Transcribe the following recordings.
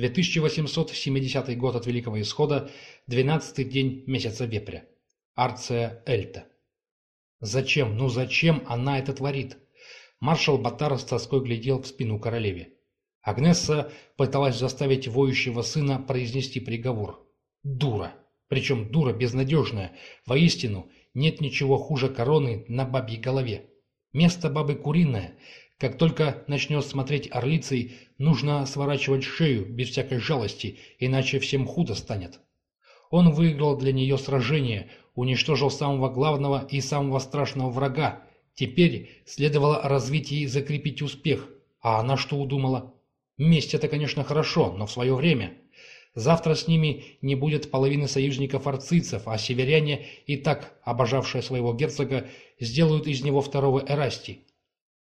2870 год от Великого Исхода, 12-й день месяца Вепря. Арция Эльта. Зачем, ну зачем она это творит? Маршал Батар с тоской глядел в спину королеве. Агнесса пыталась заставить воющего сына произнести приговор. Дура. Причем дура безнадежная. Воистину, нет ничего хуже короны на бабьей голове. Место бабы куриное. Как только начнет смотреть орлицей, нужно сворачивать шею без всякой жалости, иначе всем худо станет. Он выиграл для нее сражение, уничтожил самого главного и самого страшного врага. Теперь следовало развить и закрепить успех. А она что удумала? Месть это, конечно, хорошо, но в свое время. Завтра с ними не будет половины союзников арцицев, а северяне, и так обожавшие своего герцога, сделают из него второго Эрасти.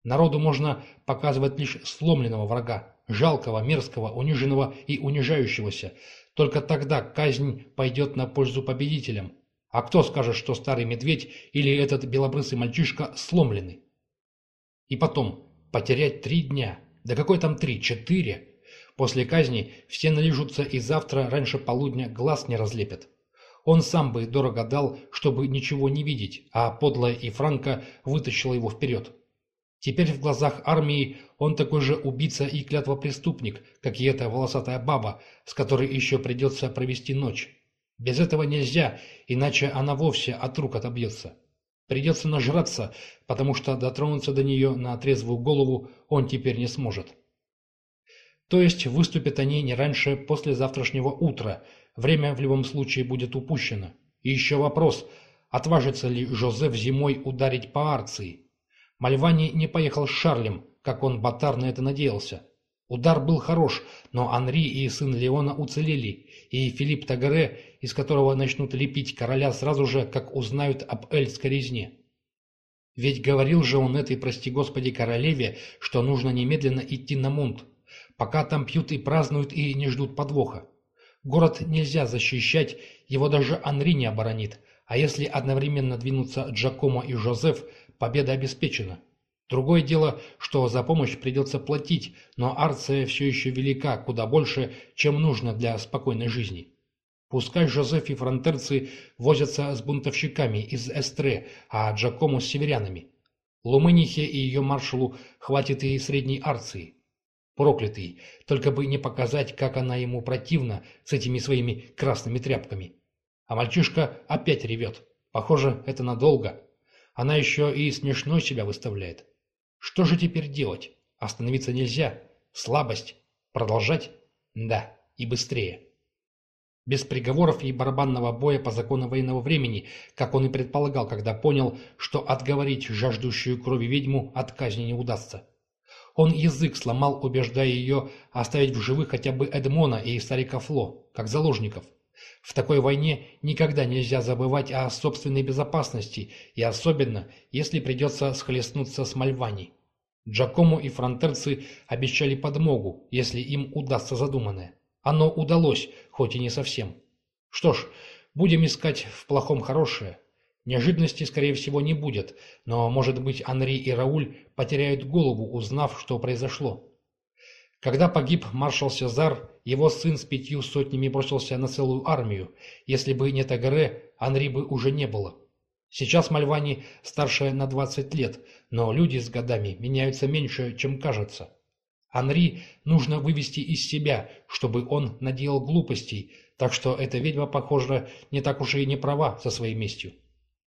Народу можно показывать лишь сломленного врага, жалкого, мерзкого, униженного и унижающегося. Только тогда казнь пойдет на пользу победителям. А кто скажет, что старый медведь или этот белобрысый мальчишка сломлены? И потом, потерять три дня, да какой там три, четыре? После казни все налижутся и завтра раньше полудня глаз не разлепят. Он сам бы дорого дал, чтобы ничего не видеть, а подлая и Франко вытащила его вперед. Теперь в глазах армии он такой же убийца и клятвопреступник, как и эта волосатая баба, с которой еще придется провести ночь. Без этого нельзя, иначе она вовсе от рук отобьется. Придется нажраться, потому что дотронуться до нее на трезвую голову он теперь не сможет. То есть выступят они не раньше после завтрашнего утра. Время в любом случае будет упущено. И еще вопрос, отважится ли Жозеф зимой ударить по Арции? Мальвани не поехал с Шарлем, как он батар на это надеялся. Удар был хорош, но Анри и сын Леона уцелели, и Филипп Тагаре, из которого начнут лепить короля сразу же, как узнают об Эльской резне. Ведь говорил же он этой, прости господи, королеве, что нужно немедленно идти на Мунт пока там пьют и празднуют и не ждут подвоха. Город нельзя защищать, его даже Анри не оборонит, а если одновременно двинутся Джакомо и Жозеф, победа обеспечена. Другое дело, что за помощь придется платить, но Арция все еще велика, куда больше, чем нужно для спокойной жизни. Пускай Жозеф и фронтерцы возятся с бунтовщиками из Эстре, а Джакомо с северянами. Лумынихе и ее маршалу хватит и средней Арции. Проклятый, только бы не показать, как она ему противна с этими своими красными тряпками. А мальчишка опять ревет. Похоже, это надолго. Она еще и смешной себя выставляет. Что же теперь делать? Остановиться нельзя. Слабость. Продолжать? Да, и быстрее. Без приговоров и барабанного боя по закону военного времени, как он и предполагал, когда понял, что отговорить жаждущую крови ведьму от казни не удастся. Он язык сломал, убеждая ее оставить в живых хотя бы Эдмона и старика Фло, как заложников. В такой войне никогда нельзя забывать о собственной безопасности, и особенно, если придется схлестнуться с Мальвани. Джакому и фронтерцы обещали подмогу, если им удастся задуманное. Оно удалось, хоть и не совсем. Что ж, будем искать в плохом хорошее. Неожиданности, скорее всего, не будет, но, может быть, Анри и Рауль потеряют голову, узнав, что произошло. Когда погиб маршал Сезар, его сын с пятью сотнями бросился на целую армию. Если бы не Тагаре, Анри бы уже не было. Сейчас Мальвани старше на 20 лет, но люди с годами меняются меньше, чем кажется. Анри нужно вывести из себя, чтобы он наделал глупостей, так что эта ведьма, похоже, не так уж и не права со своей местью.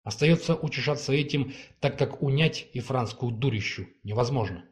Остается утешаться этим, так как унять и франскую дурищу невозможно.